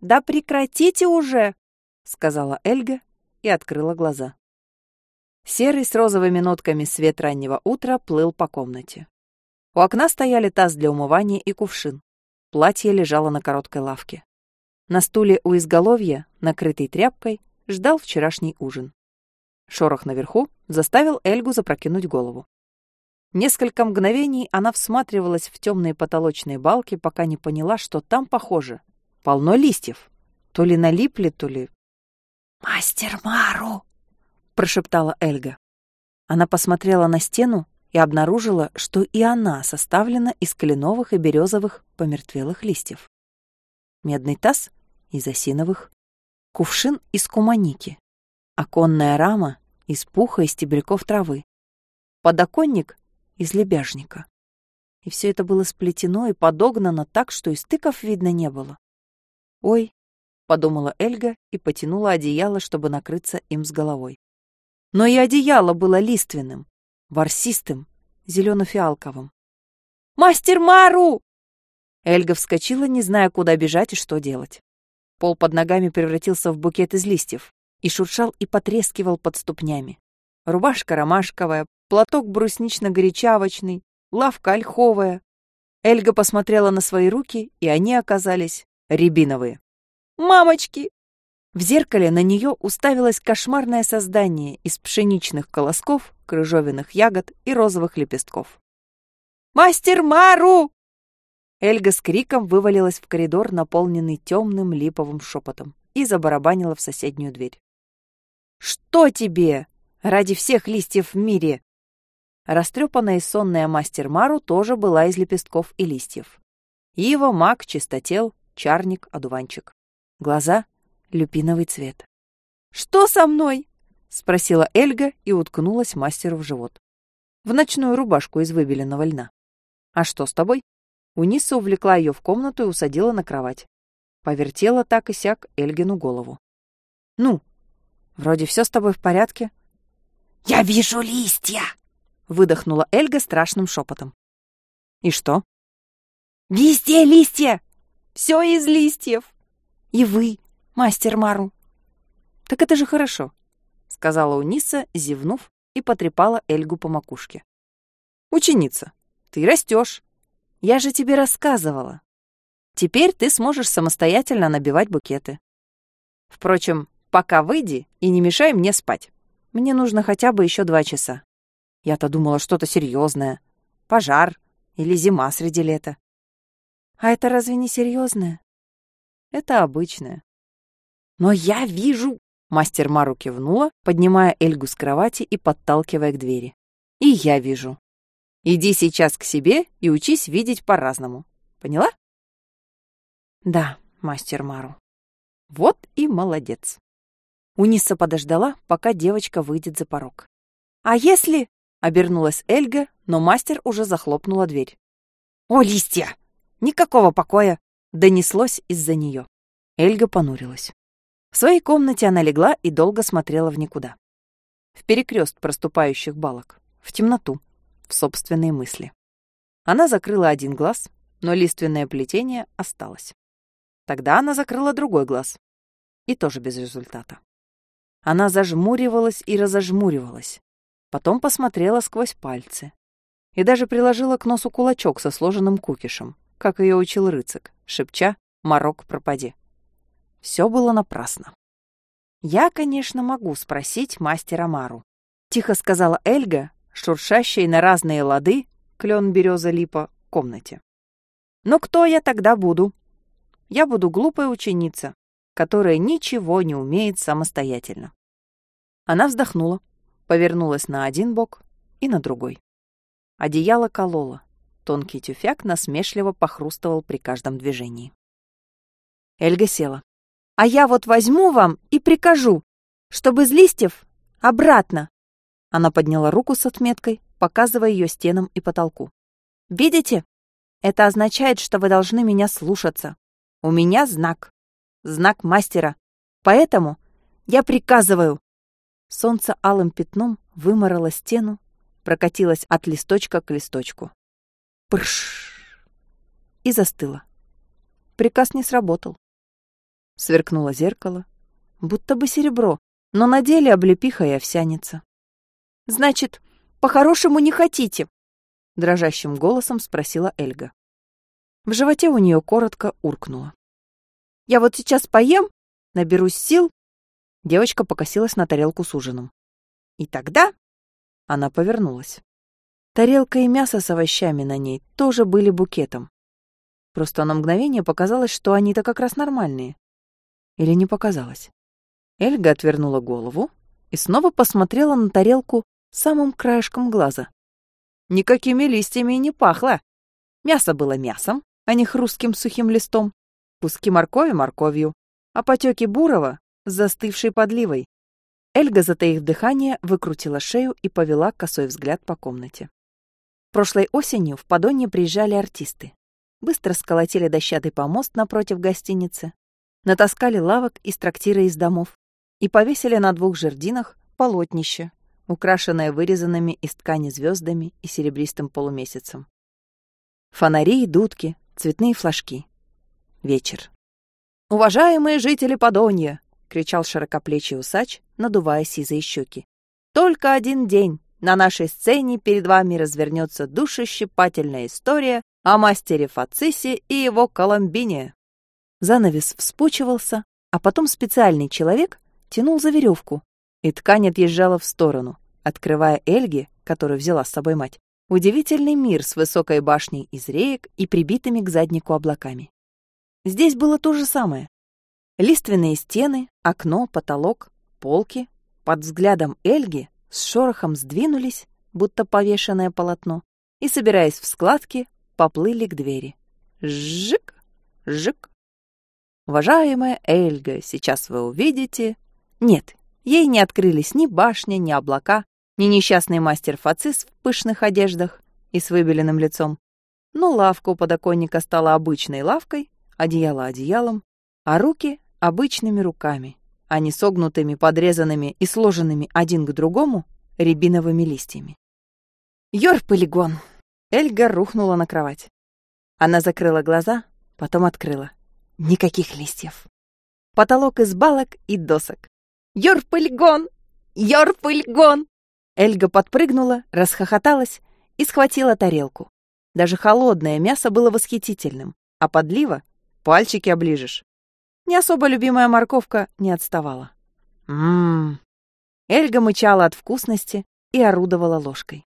Да прекратите уже!» — сказала Эльга и открыла глаза. Серый с розовыми нотками свет раннего утра плыл по комнате. У окна стояли таз для умывания и кувшин. Платье лежало на короткой лавке. На стуле у изголовья, накрытый тряпкой, ждал вчерашний ужин. Шорох наверху заставил Эльгу запрокинуть голову. Несколько мгновений она всматривалась в темные потолочные балки, пока не поняла, что там, похоже, полно листьев. То ли налипли, то ли... «Мастер Мару!» — прошептала Эльга. Она посмотрела на стену и обнаружила, что и она составлена из кленовых и березовых помертвелых листьев. Медный таз из осиновых, кувшин из куманики, оконная рама из пуха и стебельков травы, подоконник из лебяжника. И все это было сплетено и подогнано так, что и стыков видно не было. «Ой», — подумала Эльга и потянула одеяло, чтобы накрыться им с головой. Но и одеяло было лиственным, ворсистым, зелено-фиалковым. «Мастер Мару!» Эльга вскочила, не зная, куда бежать и что делать. Пол под ногами превратился в букет из листьев и шуршал и потрескивал под ступнями. Рубашка ромашковая, платок бруснично-горячавочный, лавка ольховая. Эльга посмотрела на свои руки, и они оказались рябиновые. «Мамочки!» В зеркале на нее уставилось кошмарное создание из пшеничных колосков, крыжовенных ягод и розовых лепестков. «Мастер Мару!» Эльга с криком вывалилась в коридор, наполненный темным липовым шепотом, и забарабанила в соседнюю дверь. «Что тебе? Ради всех листьев в мире!» Растрепанная и сонная мастер Мару тоже была из лепестков и листьев. Ива, мак, чистотел, чарник, одуванчик. Глаза — люпиновый цвет. «Что со мной?» — спросила Эльга и уткнулась мастеру в живот. В ночную рубашку из выбеленного льна. «А что с тобой?» Униса увлекла ее в комнату и усадила на кровать. Повертела так и сяк Эльгину голову. «Ну, вроде все с тобой в порядке?» «Я вижу листья!» — выдохнула Эльга страшным шепотом. «И что?» «Везде листья! Все из листьев! И вы, мастер Мару!» «Так это же хорошо», — сказала Униса, зевнув, и потрепала Эльгу по макушке. «Ученица, ты растешь. Я же тебе рассказывала. Теперь ты сможешь самостоятельно набивать букеты. Впрочем, пока выйди и не мешай мне спать. Мне нужно хотя бы еще два часа. Я-то думала что-то серьезное. Пожар или зима среди лета. А это разве не серьезное? Это обычное. Но я вижу... Мастер Мару кивнула, поднимая Эльгу с кровати и подталкивая к двери. И я вижу. Иди сейчас к себе и учись видеть по-разному. Поняла? Да, мастер Мару. Вот и молодец. Униса подождала, пока девочка выйдет за порог. А если... Обернулась Эльга, но мастер уже захлопнула дверь. «О, листья! Никакого покоя!» Донеслось из-за нее. Эльга понурилась. В своей комнате она легла и долго смотрела в никуда. В перекрест проступающих балок, в темноту, в собственные мысли. Она закрыла один глаз, но лиственное плетение осталось. Тогда она закрыла другой глаз. И тоже без результата. Она зажмуривалась и разожмуривалась. Потом посмотрела сквозь пальцы. И даже приложила к носу кулачок со сложенным кукишем, как ее учил рыцик, шепча «Марок, пропади». Все было напрасно. «Я, конечно, могу спросить мастера Мару», — тихо сказала Эльга, шуршащей на разные лады, клен, береза, липа, комнате. Но кто я тогда буду? Я буду глупая ученица, которая ничего не умеет самостоятельно. Она вздохнула, повернулась на один бок и на другой. Одеяло кололо, тонкий тюфяк насмешливо похрустывал при каждом движении. Эльга села. «А я вот возьму вам и прикажу, чтобы из листьев обратно она подняла руку с отметкой, показывая ее стенам и потолку. «Видите? Это означает, что вы должны меня слушаться. У меня знак. Знак мастера. Поэтому я приказываю». Солнце алым пятном выморало стену, прокатилось от листочка к листочку. Прш! И застыло. Приказ не сработал. Сверкнуло зеркало, будто бы серебро, но на деле облепиха и овсяница. «Значит, по-хорошему не хотите?» Дрожащим голосом спросила Эльга. В животе у нее коротко уркнуло. «Я вот сейчас поем, наберусь сил». Девочка покосилась на тарелку с ужином. «И тогда...» Она повернулась. Тарелка и мясо с овощами на ней тоже были букетом. Просто на мгновение показалось, что они-то как раз нормальные. Или не показалось? Эльга отвернула голову и снова посмотрела на тарелку самым краешком глаза. Никакими листьями и не пахло. Мясо было мясом, а не хрустким сухим листом. Куски моркови морковью, а потеки бурого с застывшей подливой. Эльга, затаив дыхание, выкрутила шею и повела косой взгляд по комнате. Прошлой осенью в Подонье приезжали артисты. Быстро сколотили дощатый помост напротив гостиницы, натаскали лавок из трактира из домов и повесили на двух жердинах полотнище, украшенное вырезанными из ткани звездами и серебристым полумесяцем. Фонари и дудки, цветные флажки. Вечер. «Уважаемые жители Подонья!» — кричал широкоплечий усач, надувая сизые щеки. «Только один день. На нашей сцене перед вами развернется душещипательная история о мастере Фацисе и его Коломбине». Занавес вспучивался, а потом специальный человек тянул за веревку, и ткань отъезжала в сторону, открывая Эльге, которую взяла с собой мать, удивительный мир с высокой башней из реек и прибитыми к заднику облаками. Здесь было то же самое. Лиственные стены, окно, потолок, полки под взглядом Эльги с шорохом сдвинулись, будто повешенное полотно, и, собираясь в складки, поплыли к двери. Жик, жик. Уважаемая Эльга, сейчас вы увидите... Нет, ей не открылись ни башня, ни облака, ни несчастный мастер Фацис в пышных одеждах и с выбеленным лицом. Но лавка у подоконника стала обычной лавкой, одеяло одеялом, а руки — обычными руками, а не согнутыми, подрезанными и сложенными один к другому рябиновыми листьями. «Ёр-полигон!» Эльга рухнула на кровать. Она закрыла глаза, потом открыла. Никаких листьев. Потолок из балок и досок. «Ёр-полигон! Ёр-полигон!» Эльга подпрыгнула, расхохоталась и схватила тарелку. Даже холодное мясо было восхитительным, а подлива — пальчики оближешь. Не особо любимая морковка не отставала. Ммм. Эльга мычала от вкусности и орудовала ложкой.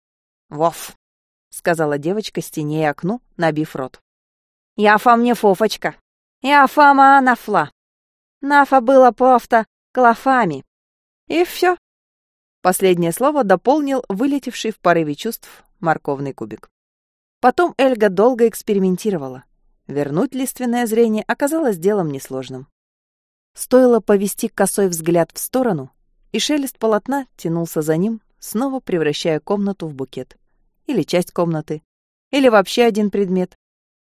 «Воф!» — сказала девочка стене и окну, набив рот. «Яфа мне фофочка! Яфа ма нафла! Нафа было пофта клафами!» И все. Последнее слово дополнил вылетевший в порыве чувств морковный кубик. Потом Эльга долго экспериментировала. Вернуть лиственное зрение оказалось делом несложным. Стоило повести косой взгляд в сторону, и шелест полотна тянулся за ним, снова превращая комнату в букет. Или часть комнаты. Или вообще один предмет.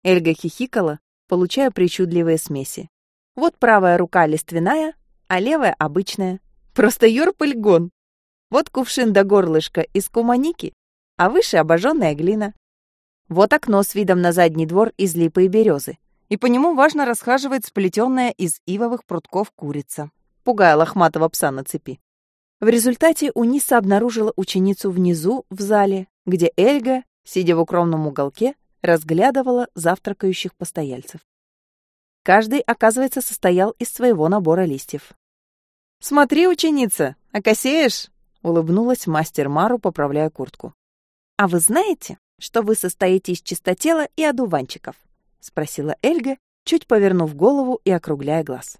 Эльга хихикала, получая причудливые смеси. Вот правая рука лиственная, а левая обычная. Просто юрпыльгон. Вот кувшин до горлышка из куманики, а выше обожженная глина. Вот окно с видом на задний двор из липы и березы, и по нему важно расхаживает сплетенная из ивовых прутков курица, пугая лохматого пса на цепи. В результате Униса обнаружила ученицу внизу, в зале, где Эльга, сидя в укромном уголке, разглядывала завтракающих постояльцев. Каждый, оказывается, состоял из своего набора листьев. «Смотри, ученица, окосеешь?» Улыбнулась мастер Мару, поправляя куртку. «А вы знаете, что вы состоите из чистотела и одуванчиков?» — спросила Эльга, чуть повернув голову и округляя глаз.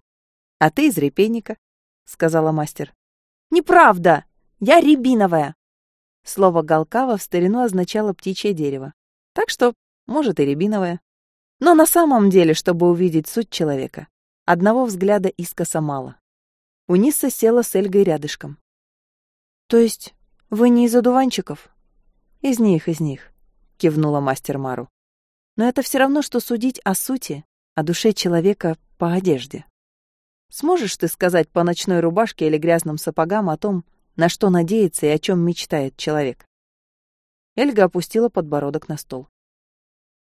«А ты из репейника», — сказала мастер. «Неправда! Я рябиновая!» Слово «галкава» в старину означало птичье дерево. Так что, может, и рябиновое. Но на самом деле, чтобы увидеть суть человека, одного взгляда искоса мало. Униса села с Эльгой рядышком. «То есть вы не из одуванчиков?» «Из них, из них», — кивнула мастер Мару. «Но это все равно, что судить о сути, о душе человека по одежде. Сможешь ты сказать по ночной рубашке или грязным сапогам о том, на что надеется и о чем мечтает человек?» Эльга опустила подбородок на стол.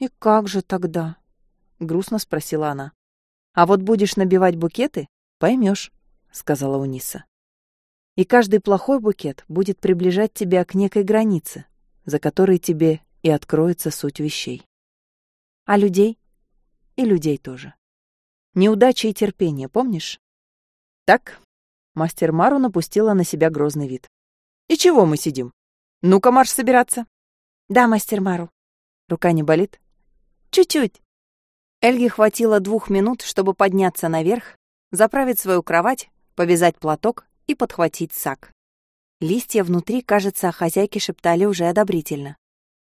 «И как же тогда?» — грустно спросила она. А вот будешь набивать букеты, поймешь, сказала Униса. И каждый плохой букет будет приближать тебя к некой границе, за которой тебе и откроется суть вещей. А людей? И людей тоже. Неудача и терпение, помнишь? Так, мастер Мару напустила на себя грозный вид. И чего мы сидим? Ну-ка, марш собираться. Да, мастер Мару. Рука не болит? Чуть-чуть. Эльге хватило двух минут, чтобы подняться наверх, заправить свою кровать, повязать платок и подхватить сак. Листья внутри, кажется, хозяйки шептали уже одобрительно.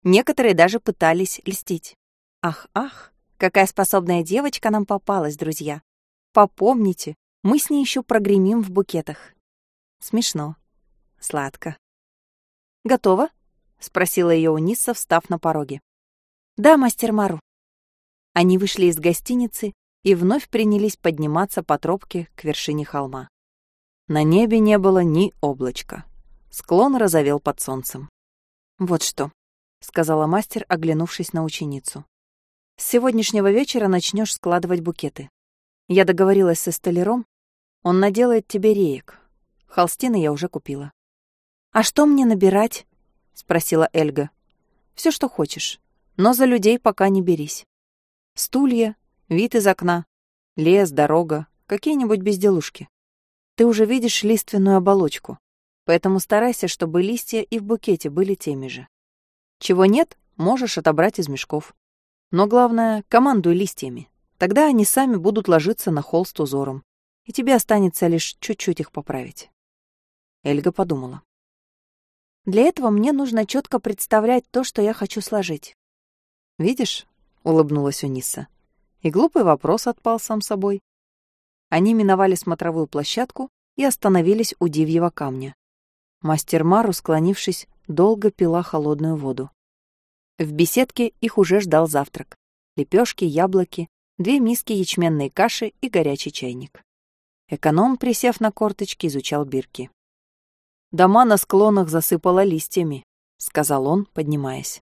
Некоторые даже пытались льстить. Ах, ах, какая способная девочка нам попалась, друзья. Попомните, мы с ней еще прогремим в букетах. Смешно. Сладко. Готово? спросила ее Униса, встав на пороге. Да, мастер Мару. Они вышли из гостиницы и вновь принялись подниматься по тропке к вершине холма. На небе не было ни облачка. Склон разовел под солнцем. «Вот что», — сказала мастер, оглянувшись на ученицу. «С сегодняшнего вечера начнешь складывать букеты. Я договорилась со столяром, он наделает тебе реек. Холстины я уже купила». «А что мне набирать?» — спросила Эльга. Все, что хочешь, но за людей пока не берись. Стулья, вид из окна, лес, дорога, какие-нибудь безделушки. Ты уже видишь лиственную оболочку, поэтому старайся, чтобы листья и в букете были теми же. Чего нет, можешь отобрать из мешков. Но главное, командуй листьями. Тогда они сами будут ложиться на холст узором, и тебе останется лишь чуть-чуть их поправить. Эльга подумала. Для этого мне нужно четко представлять то, что я хочу сложить. «Видишь?» — улыбнулась Униса. И глупый вопрос отпал сам собой. Они миновали смотровую площадку и остановились у дивьего камня. Мастер Мару, склонившись, долго пила холодную воду. В беседке их уже ждал завтрак. Лепешки, яблоки, две миски ячменной каши и горячий чайник. Эконом, присев на корточки, изучал бирки. Дома на склонах засыпало листьями, сказал он, поднимаясь.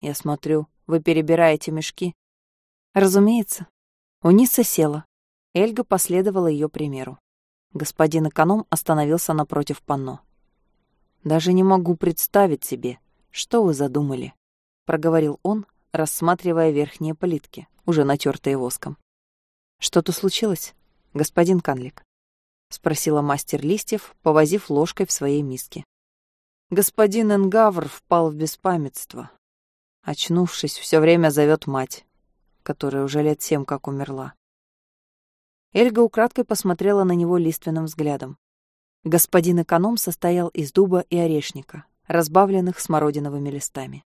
Я смотрю, вы перебираете мешки. Разумеется. Униса села. Эльга последовала ее примеру. Господин эконом остановился напротив панно. Даже не могу представить себе, что вы задумали, проговорил он, рассматривая верхние плитки, уже натертые воском. Что-то случилось, господин Канлик? — спросила мастер листьев, повозив ложкой в своей миске. Господин Энгавр впал в беспамятство. Очнувшись, все время зовет мать, которая уже лет семь как умерла. Эльга украдкой посмотрела на него лиственным взглядом. Господин эконом состоял из дуба и орешника, разбавленных смородиновыми листами.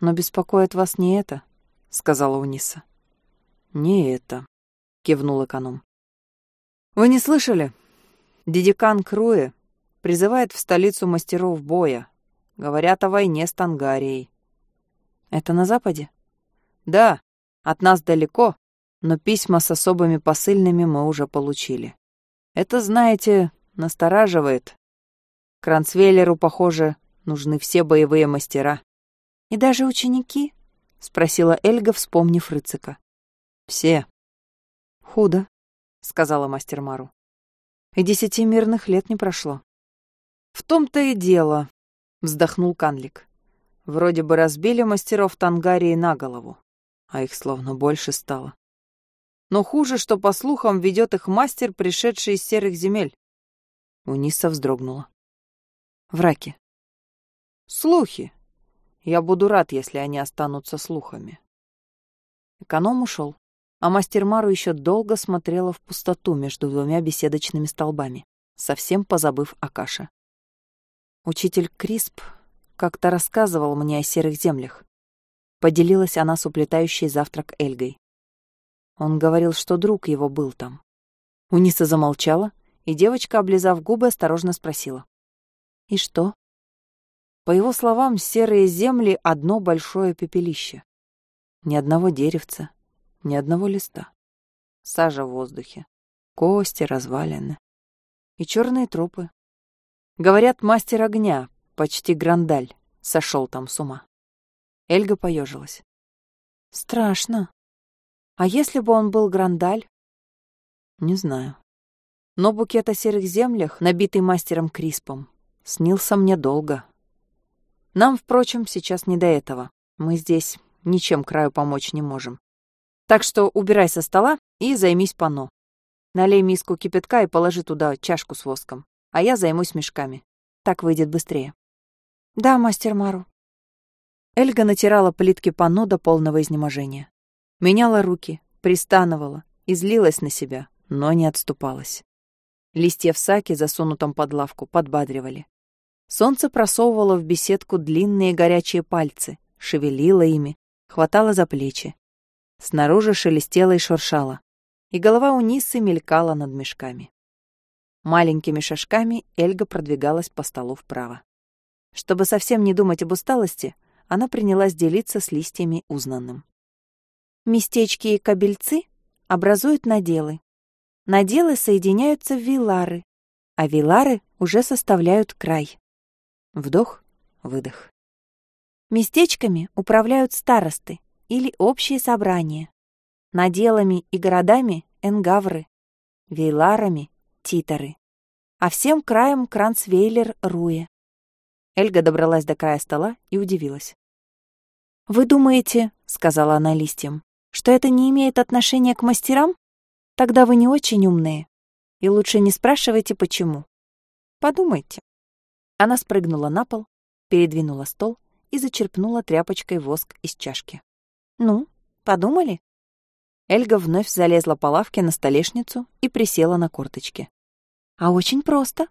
«Но беспокоит вас не это», — сказала Униса. «Не это», — кивнул эконом. Вы не слышали? Дидикан Круэ призывает в столицу мастеров боя. Говорят о войне с Тангарией. Это на западе? Да, от нас далеко, но письма с особыми посыльными мы уже получили. Это, знаете, настораживает. Кранцвейлеру, похоже, нужны все боевые мастера. И даже ученики? Спросила Эльга, вспомнив Рыцика. Все. Худо. — сказала мастер Мару. «И десяти мирных лет не прошло». «В том-то и дело», — вздохнул Канлик. «Вроде бы разбили мастеров Тангарии на голову, а их словно больше стало. Но хуже, что, по слухам, ведет их мастер, пришедший из серых земель». Униса вздрогнула. «Враки». «Слухи. Я буду рад, если они останутся слухами». Эконом ушел а мастер Мару еще долго смотрела в пустоту между двумя беседочными столбами, совсем позабыв о каше. Учитель Крисп как-то рассказывал мне о серых землях. Поделилась она с уплетающей завтрак Эльгой. Он говорил, что друг его был там. Униса замолчала, и девочка, облизав губы, осторожно спросила. «И что?» По его словам, серые земли — одно большое пепелище. Ни одного деревца, ни одного листа. Сажа в воздухе. Кости, развалины. И черные трупы. Говорят, мастер огня, почти Грандаль, сошел там с ума. Эльга поежилась. Страшно. А если бы он был Грандаль, Не знаю. Но букет о серых землях, набитый мастером Криспом, снился мне долго. Нам, впрочем, сейчас не до этого. Мы здесь ничем краю помочь не можем. Так что убирай со стола и займись пано. Налей миску кипятка и положи туда чашку с воском, а я займусь мешками. Так выйдет быстрее. Да, мастер Мару. Эльга натирала плитки пано до полного изнеможения. Меняла руки, пристанывала и злилась на себя, но не отступалась. Листья в саке, засунутом под лавку, подбадривали. Солнце просовывало в беседку длинные горячие пальцы, шевелило ими, хватало за плечи. Снаружи шелестело и шуршало, и голова у Ниссы мелькала над мешками. Маленькими шажками Эльга продвигалась по столу вправо. Чтобы совсем не думать об усталости, она принялась делиться с листьями узнанным. Местечки и кабельцы образуют наделы. Наделы соединяются в вилары, а вилары уже составляют край. Вдох, выдох. Местечками управляют старосты или общие собрания. Наделами и городами — энгавры, вейларами — титоры. А всем краем Кранцвейлер Руе. Эльга добралась до края стола и удивилась. «Вы думаете, — сказала она листьям, — что это не имеет отношения к мастерам? Тогда вы не очень умные. И лучше не спрашивайте, почему. Подумайте». Она спрыгнула на пол, передвинула стол и зачерпнула тряпочкой воск из чашки. «Ну, подумали?» Эльга вновь залезла по лавке на столешницу и присела на корточки. «А очень просто.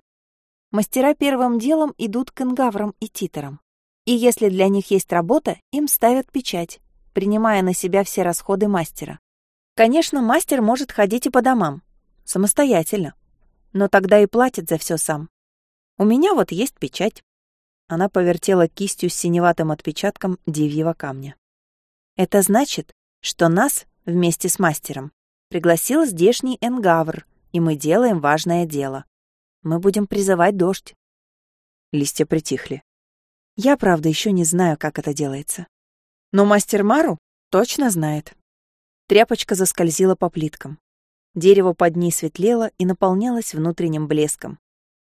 Мастера первым делом идут к ингаврам и титорам. И если для них есть работа, им ставят печать, принимая на себя все расходы мастера. Конечно, мастер может ходить и по домам, самостоятельно, но тогда и платит за все сам. У меня вот есть печать. Она повертела кистью с синеватым отпечатком девьего камня. Это значит, что нас, вместе с мастером, пригласил здешний Энгавр, и мы делаем важное дело. Мы будем призывать дождь. Листья притихли. Я, правда, еще не знаю, как это делается. Но мастер Мару точно знает. Тряпочка заскользила по плиткам. Дерево под ней светлело и наполнялось внутренним блеском.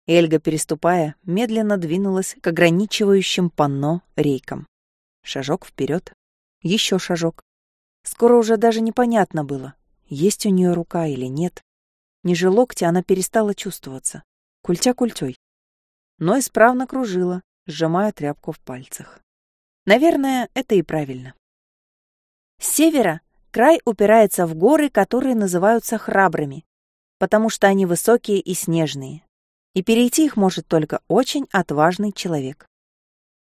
Эльга, переступая, медленно двинулась к ограничивающим панно рейкам. Шажок вперед, еще шажок. Скоро уже даже непонятно было, есть у нее рука или нет. Ниже локтя она перестала чувствоваться. Культя культей. Но исправно кружила, сжимая тряпку в пальцах. Наверное, это и правильно. С севера край упирается в горы, которые называются храбрыми, потому что они высокие и снежные, и перейти их может только очень отважный человек.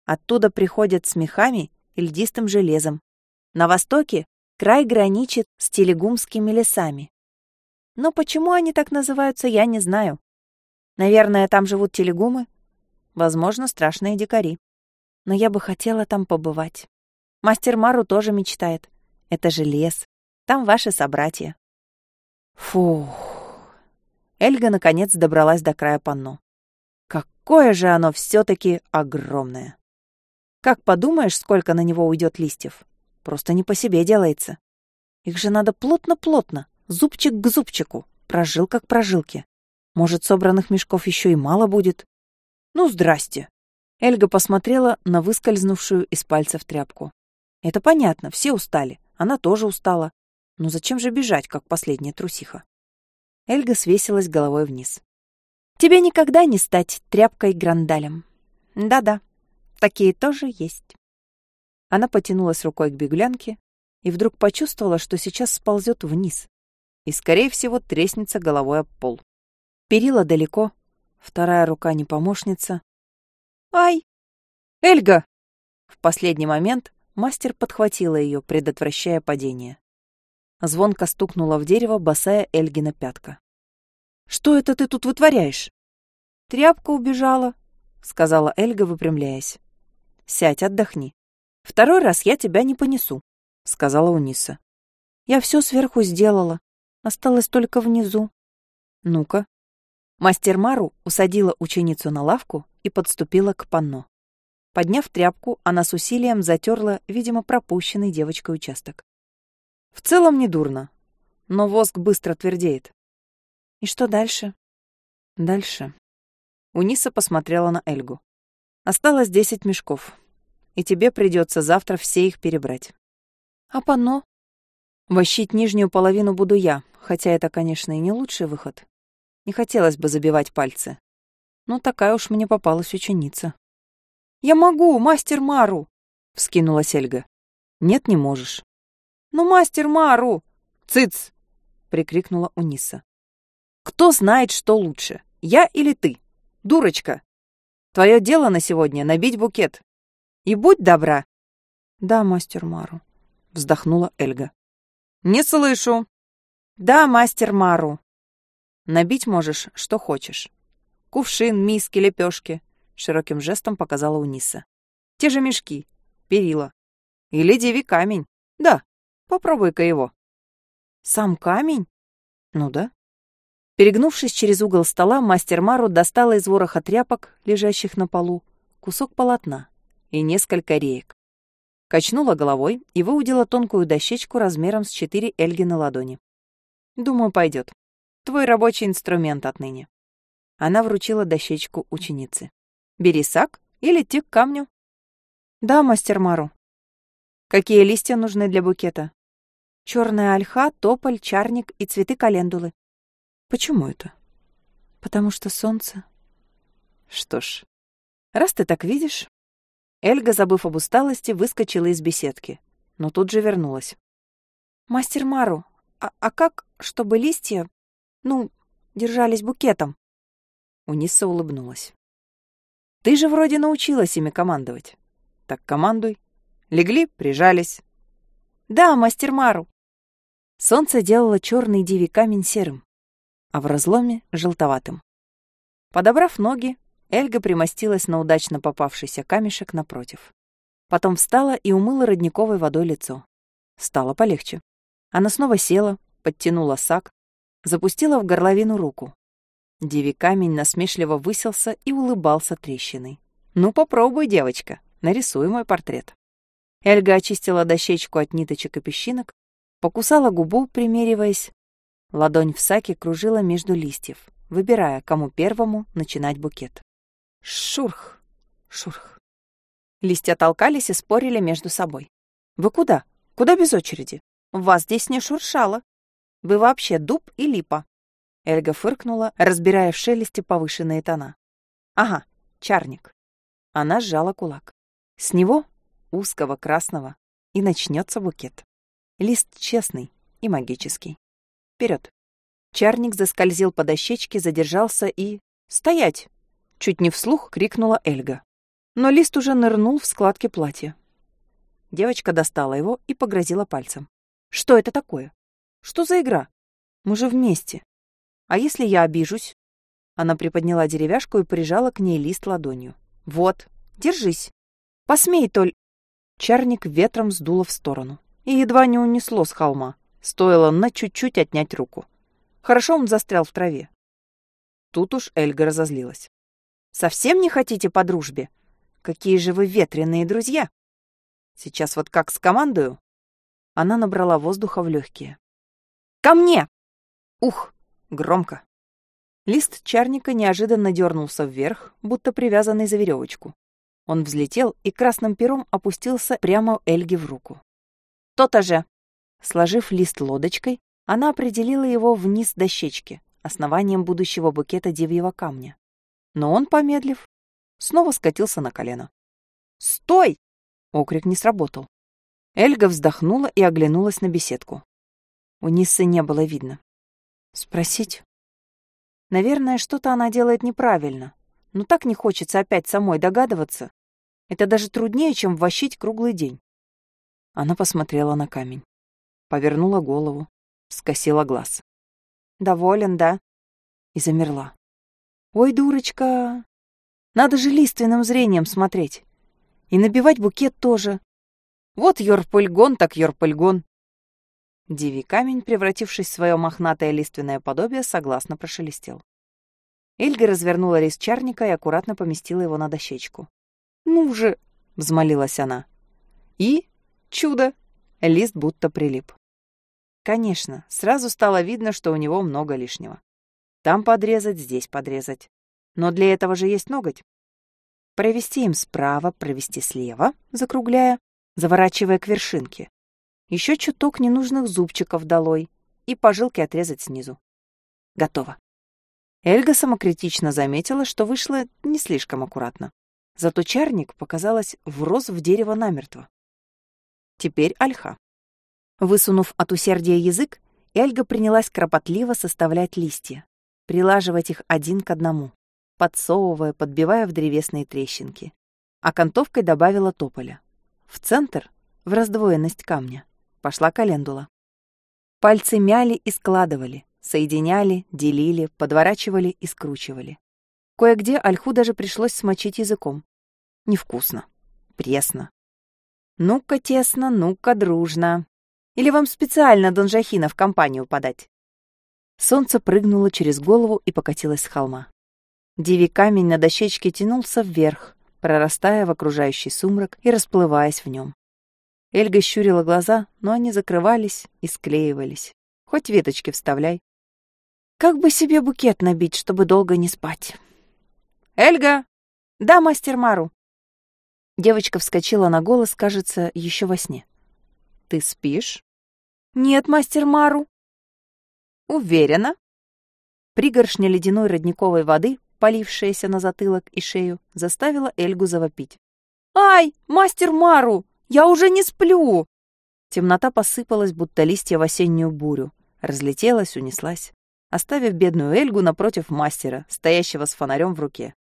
Оттуда приходят с мехами и льдистым железом. На востоке край граничит с телегумскими лесами. Но почему они так называются, я не знаю. Наверное, там живут телегумы, Возможно, страшные дикари. Но я бы хотела там побывать. Мастер Мару тоже мечтает. Это же лес. Там ваши собратья. Фух. Эльга наконец добралась до края панно. Какое же оно все таки огромное. Как подумаешь, сколько на него уйдет листьев. Просто не по себе делается. Их же надо плотно-плотно, зубчик к зубчику, прожилка к прожилке. Может, собранных мешков еще и мало будет. «Ну, здрасте!» Эльга посмотрела на выскользнувшую из пальцев тряпку. «Это понятно, все устали. Она тоже устала. Но зачем же бежать, как последняя трусиха?» Эльга свесилась головой вниз. «Тебе никогда не стать тряпкой-грандалем. Да-да, такие тоже есть». Она потянулась рукой к беглянке и вдруг почувствовала, что сейчас сползет вниз и, скорее всего, треснется головой об пол. Перила далеко, Вторая рука не помощница. «Ай! Эльга!» В последний момент мастер подхватила ее, предотвращая падение. Звонко стукнула в дерево босая Эльгина пятка. «Что это ты тут вытворяешь?» «Тряпка убежала», — сказала Эльга, выпрямляясь. «Сядь, отдохни. Второй раз я тебя не понесу», — сказала Униса. «Я все сверху сделала. Осталось только внизу». «Ну-ка, Мастер Мару усадила ученицу на лавку и подступила к панно. Подняв тряпку, она с усилием затерла, видимо, пропущенный девочкой участок. В целом не дурно, но воск быстро твердеет. И что дальше? Дальше. Униса посмотрела на Эльгу. Осталось десять мешков, и тебе придется завтра все их перебрать. А панно? Вощить нижнюю половину буду я, хотя это, конечно, и не лучший выход. Не хотелось бы забивать пальцы. Но такая уж мне попалась ученица. «Я могу, мастер Мару!» — вскинулась Эльга. «Нет, не можешь». «Ну, мастер Мару!» «Цыц!» — прикрикнула Униса. «Кто знает, что лучше, я или ты? Дурочка! Твое дело на сегодня — набить букет. И будь добра!» «Да, мастер Мару», — вздохнула Эльга. «Не слышу». «Да, мастер Мару». «Набить можешь, что хочешь. Кувшин, миски, лепешки», — широким жестом показала Униса. «Те же мешки, перила. Или деви камень. Да, попробуй-ка его». «Сам камень?» «Ну да». Перегнувшись через угол стола, мастер Мару достала из вороха тряпок, лежащих на полу, кусок полотна и несколько реек. Качнула головой и выудила тонкую дощечку размером с четыре эльги на ладони. «Думаю, пойдет. Твой рабочий инструмент отныне». Она вручила дощечку ученице. «Бери сак и лети к камню». «Да, мастер Мару». «Какие листья нужны для букета?» Черная ольха, тополь, чарник и цветы календулы. «Почему это?» «Потому что солнце». «Что ж, раз ты так видишь, Эльга, забыв об усталости, выскочила из беседки, но тут же вернулась. «Мастер Мару, а, а как, чтобы листья, ну, держались букетом?» Униса улыбнулась. «Ты же вроде научилась ими командовать. Так командуй. Легли, прижались». «Да, мастер Мару». Солнце делало черный диви камень серым, а в разломе — желтоватым. Подобрав ноги, Эльга примостилась на удачно попавшийся камешек напротив. Потом встала и умыла родниковой водой лицо. Стало полегче. Она снова села, подтянула сак, запустила в горловину руку. Диви камень насмешливо высился и улыбался трещиной. «Ну, попробуй, девочка, нарисуй мой портрет». Эльга очистила дощечку от ниточек и песчинок, покусала губу, примериваясь. Ладонь в саке кружила между листьев, выбирая, кому первому начинать букет. Шурх, шурх. Листья толкались и спорили между собой. «Вы куда? Куда без очереди? Вас здесь не шуршало. Вы вообще дуб и липа». Эльга фыркнула, разбирая в шелесте повышенные тона. «Ага, чарник». Она сжала кулак. С него, узкого красного, и начнется букет. Лист честный и магический. Вперед. Чарник заскользил по дощечке, задержался и... «Стоять!» Чуть не вслух крикнула Эльга. Но лист уже нырнул в складки платья. Девочка достала его и погрозила пальцем. «Что это такое? Что за игра? Мы же вместе. А если я обижусь?» Она приподняла деревяшку и прижала к ней лист ладонью. «Вот, держись. Посмей, Толь...» Чарник ветром сдуло в сторону и едва не унесло с холма. Стоило на чуть-чуть отнять руку. Хорошо он застрял в траве. Тут уж Эльга разозлилась. Совсем не хотите по дружбе? Какие же вы ветреные друзья! Сейчас вот как с командою. Она набрала воздуха в легкие. Ко мне! Ух, громко. Лист чарника неожиданно дернулся вверх, будто привязанный за веревочку. Он взлетел и красным пером опустился прямо Эльге в руку. «То-то же!» Сложив лист лодочкой, она определила его вниз дощечки, основанием будущего букета девьего камня. Но он, помедлив, снова скатился на колено. «Стой!» — окрик не сработал. Эльга вздохнула и оглянулась на беседку. У Ниссы не было видно. Спросить? Наверное, что-то она делает неправильно. Но так не хочется опять самой догадываться. Это даже труднее, чем вощить круглый день. Она посмотрела на камень. Повернула голову, скосила глаз. «Доволен, да?» И замерла. Ой, дурочка, надо же лиственным зрением смотреть. И набивать букет тоже. Вот Йорпольгон так Йорпольгон. Диви камень, превратившись в свое мохнатое лиственное подобие, согласно прошелестел. Эльга развернула лист чарника и аккуратно поместила его на дощечку. «Ну же!» — взмолилась она. И, чудо, лист будто прилип. Конечно, сразу стало видно, что у него много лишнего. Там подрезать, здесь подрезать. Но для этого же есть ноготь. Провести им справа, провести слева, закругляя, заворачивая к вершинке. Еще чуток ненужных зубчиков долой и пожилки отрезать снизу. Готово. Эльга самокритично заметила, что вышло не слишком аккуратно. Зато чарник, показалось, врос в дерево намертво. Теперь ольха. Высунув от усердия язык, Эльга принялась кропотливо составлять листья, прилаживать их один к одному, подсовывая, подбивая в древесные трещинки. А окантовкой добавила тополя. В центр, в раздвоенность камня, пошла календула. Пальцы мяли и складывали, соединяли, делили, подворачивали и скручивали. Кое-где ольху даже пришлось смочить языком. Невкусно. Пресно. Ну-ка тесно, ну-ка дружно. Или вам специально Донжахина в компанию подать?» Солнце прыгнуло через голову и покатилось с холма. Диви камень на дощечке тянулся вверх, прорастая в окружающий сумрак и расплываясь в нем. Эльга щурила глаза, но они закрывались и склеивались. Хоть веточки вставляй. Как бы себе букет набить, чтобы долго не спать? «Эльга!» «Да, мастер Мару!» Девочка вскочила на голос, кажется, еще во сне. «Ты спишь?» «Нет, мастер Мару». «Уверена?» Пригоршня ледяной родниковой воды, полившаяся на затылок и шею, заставила Эльгу завопить. «Ай, мастер Мару, я уже не сплю!» Темнота посыпалась, будто листья в осеннюю бурю. Разлетелась, унеслась, оставив бедную Эльгу напротив мастера, стоящего с фонарем в руке.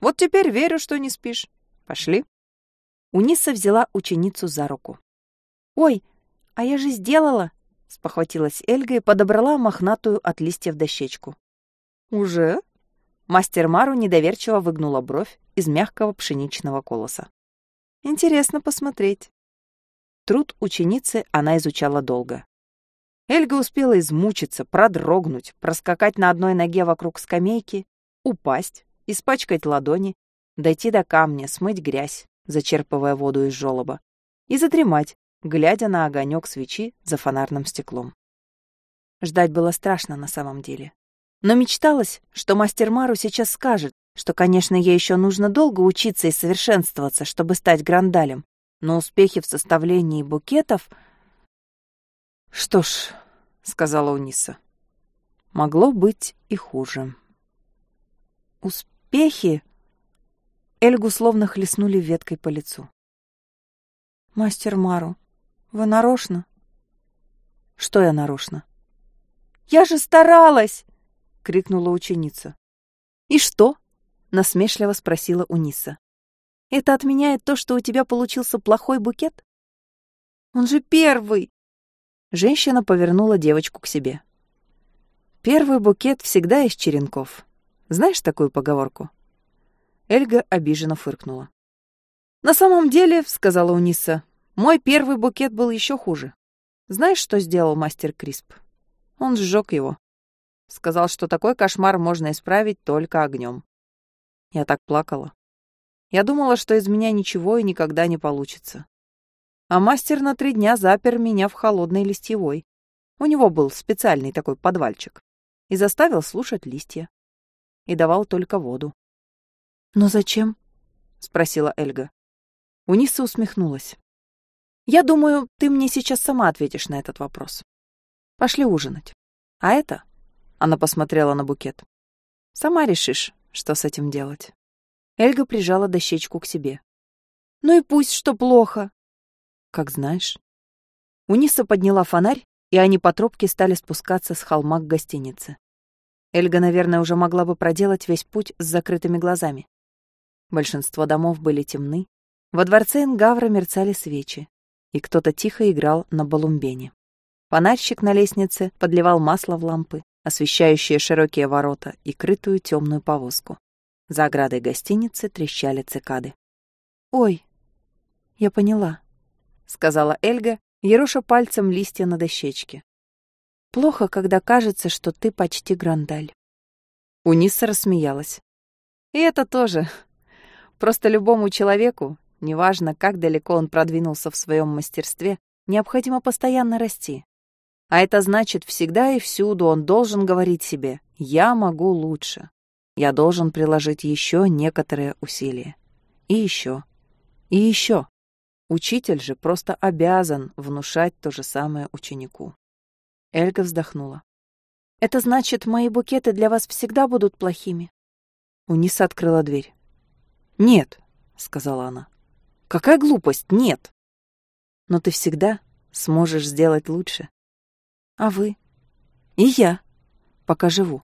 «Вот теперь верю, что не спишь. Пошли». Униса взяла ученицу за руку. «Ой, «А я же сделала!» — спохватилась Эльга и подобрала мохнатую от листьев дощечку. «Уже?» Мастер Мару недоверчиво выгнула бровь из мягкого пшеничного колоса. «Интересно посмотреть». Труд ученицы она изучала долго. Эльга успела измучиться, продрогнуть, проскакать на одной ноге вокруг скамейки, упасть, испачкать ладони, дойти до камня, смыть грязь, зачерпывая воду из желоба, и задремать, глядя на огонек свечи за фонарным стеклом. Ждать было страшно на самом деле. Но мечталось, что мастер Мару сейчас скажет, что, конечно, ей еще нужно долго учиться и совершенствоваться, чтобы стать грандалем, но успехи в составлении букетов... «Что ж», — сказала Униса, — «могло быть и хуже». «Успехи?» Эльгу словно хлестнули веткой по лицу. «Мастер Мару, вы нарочно? Что я нарочно? Я же старалась! крикнула ученица. И что? Насмешливо спросила Униса. Это отменяет то, что у тебя получился плохой букет? Он же первый. Женщина повернула девочку к себе. Первый букет всегда из черенков. Знаешь такую поговорку? Эльга обиженно фыркнула. На самом деле, сказала Униса, мой первый букет был еще хуже. Знаешь, что сделал мастер Крисп? Он сжег его. Сказал, что такой кошмар можно исправить только огнем. Я так плакала. Я думала, что из меня ничего и никогда не получится. А мастер на три дня запер меня в холодной листьевой. У него был специальный такой подвальчик. И заставил слушать листья. И давал только воду. «Но зачем?» — спросила Эльга. Униса усмехнулась. Я думаю, ты мне сейчас сама ответишь на этот вопрос. Пошли ужинать. А это, она посмотрела на букет. Сама решишь, что с этим делать. Эльга прижала дощечку к себе. Ну и пусть, что плохо. Как знаешь. Униса подняла фонарь, и они по тропке стали спускаться с холма к гостинице. Эльга, наверное, уже могла бы проделать весь путь с закрытыми глазами. Большинство домов были темны. Во дворце Ингавра мерцали свечи и кто-то тихо играл на балумбене. Фонарщик на лестнице подливал масло в лампы, освещающие широкие ворота и крытую темную повозку. За оградой гостиницы трещали цикады. «Ой, я поняла», — сказала Эльга, ероша пальцем листья на дощечке. «Плохо, когда кажется, что ты почти грандаль». Униса рассмеялась. «И это тоже. Просто любому человеку, Неважно, как далеко он продвинулся в своем мастерстве, необходимо постоянно расти. А это значит, всегда и всюду он должен говорить себе «я могу лучше». Я должен приложить еще некоторые усилия. И еще. И еще. Учитель же просто обязан внушать то же самое ученику. Эльга вздохнула. «Это значит, мои букеты для вас всегда будут плохими?» Униса открыла дверь. «Нет», — сказала она. «Какая глупость, нет!» «Но ты всегда сможешь сделать лучше». «А вы?» «И я, пока живу».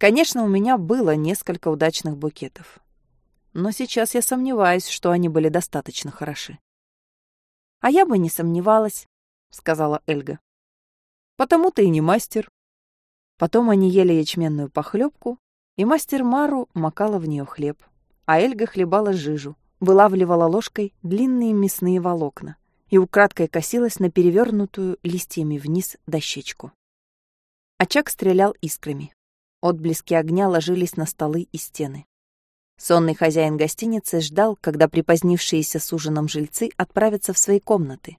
Конечно, у меня было несколько удачных букетов. Но сейчас я сомневаюсь, что они были достаточно хороши. «А я бы не сомневалась», — сказала Эльга. «Потому ты и не мастер». Потом они ели ячменную похлебку, и мастер Мару макала в нее хлеб, а Эльга хлебала жижу, вылавливала ложкой длинные мясные волокна и украдкой косилась на перевернутую листьями вниз дощечку. Очаг стрелял искрами. Отблески огня ложились на столы и стены. Сонный хозяин гостиницы ждал, когда припозднившиеся с ужином жильцы отправятся в свои комнаты.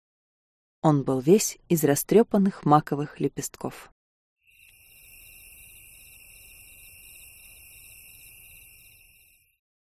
Он был весь из растрепанных маковых лепестков.